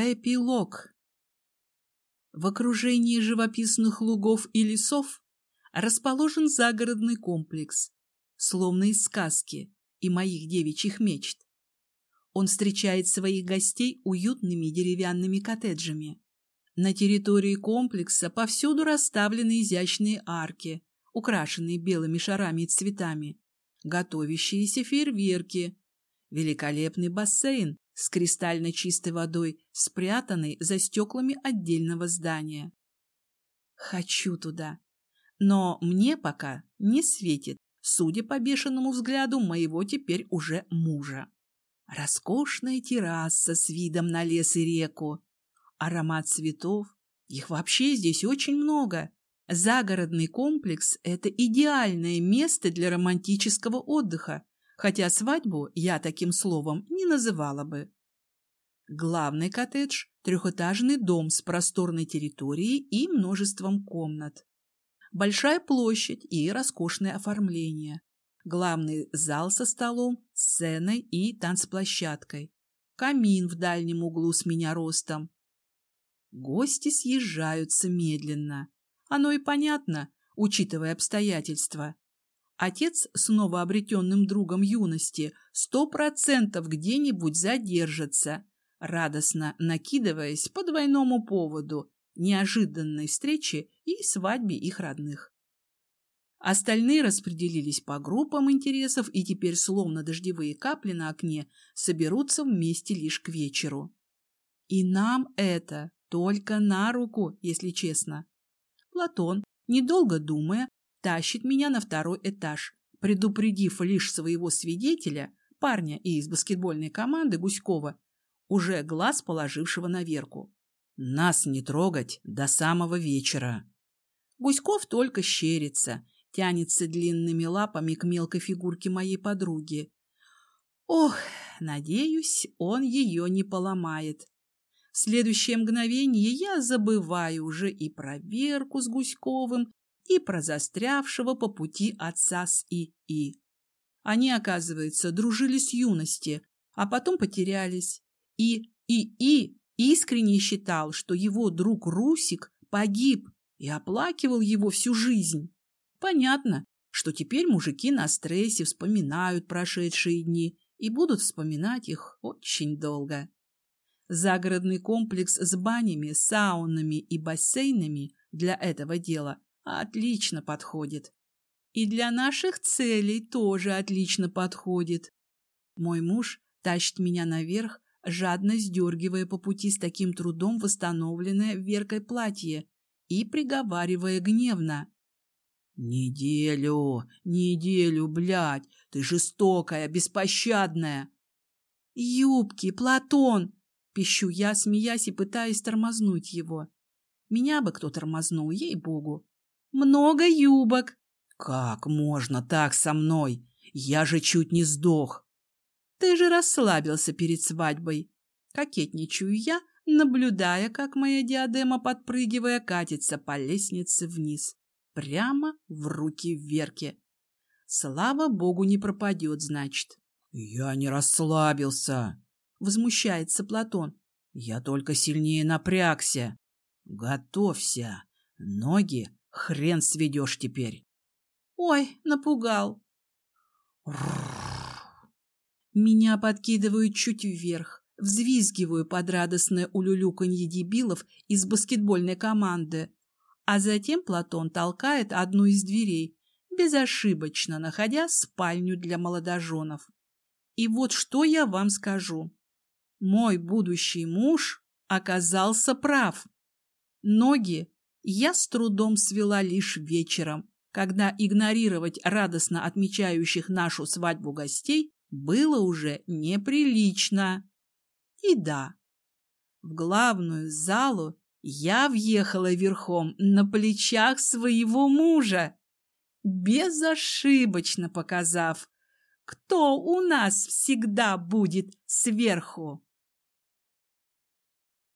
Эпилог. В окружении живописных лугов и лесов расположен загородный комплекс, словно из сказки и моих девичьих мечт. Он встречает своих гостей уютными деревянными коттеджами. На территории комплекса повсюду расставлены изящные арки, украшенные белыми шарами и цветами, готовящиеся фейерверки, великолепный бассейн с кристально чистой водой, спрятанной за стеклами отдельного здания. Хочу туда, но мне пока не светит, судя по бешеному взгляду моего теперь уже мужа. Роскошная терраса с видом на лес и реку, аромат цветов, их вообще здесь очень много. Загородный комплекс – это идеальное место для романтического отдыха, хотя свадьбу я таким словом не называла бы. Главный коттедж – трехэтажный дом с просторной территорией и множеством комнат. Большая площадь и роскошное оформление. Главный зал со столом, сценой и танцплощадкой. Камин в дальнем углу с меня ростом. Гости съезжаются медленно. Оно и понятно, учитывая обстоятельства. Отец с новообретенным другом юности сто процентов где-нибудь задержится, радостно накидываясь по двойному поводу неожиданной встречи и свадьбе их родных. Остальные распределились по группам интересов и теперь, словно дождевые капли на окне, соберутся вместе лишь к вечеру. И нам это только на руку, если честно. Платон, недолго думая, тащит меня на второй этаж, предупредив лишь своего свидетеля, парня из баскетбольной команды Гуськова, уже глаз положившего на Верку. «Нас не трогать до самого вечера». Гуськов только щерится, тянется длинными лапами к мелкой фигурке моей подруги. Ох, надеюсь, он ее не поломает. В следующее мгновение я забываю уже и про Верку с Гуськовым, и про застрявшего по пути отца с И-И. Они, оказывается, дружили с юности, а потом потерялись. И И-И искренне считал, что его друг Русик погиб и оплакивал его всю жизнь. Понятно, что теперь мужики на стрессе вспоминают прошедшие дни и будут вспоминать их очень долго. Загородный комплекс с банями, саунами и бассейнами для этого дела отлично подходит. И для наших целей тоже отлично подходит. Мой муж тащит меня наверх, жадно сдергивая по пути с таким трудом восстановленное Веркой платье и приговаривая гневно. «Неделю, неделю, блядь, ты жестокая, беспощадная!» «Юбки, Платон!» — пищу я, смеясь и пытаясь тормознуть его. Меня бы кто тормознул, ей-богу. Много юбок. Как можно так со мной? Я же чуть не сдох. Ты же расслабился перед свадьбой. Кокетничаю я, наблюдая, как моя диадема, подпрыгивая, катится по лестнице вниз, прямо в руки Верки. Слава богу, не пропадет, значит. — Я не расслабился, — возмущается Платон. — Я только сильнее напрягся. Готовься. Ноги Хрен сведешь теперь. Ой, напугал. Меня подкидывают чуть вверх, взвизгиваю под радостное улюлюканье дебилов из баскетбольной команды, а затем Платон толкает одну из дверей, безошибочно находя спальню для молодоженов. И вот что я вам скажу. Мой будущий муж оказался прав. Ноги я с трудом свела лишь вечером, когда игнорировать радостно отмечающих нашу свадьбу гостей было уже неприлично. И да, в главную залу я въехала верхом на плечах своего мужа, безошибочно показав, кто у нас всегда будет сверху.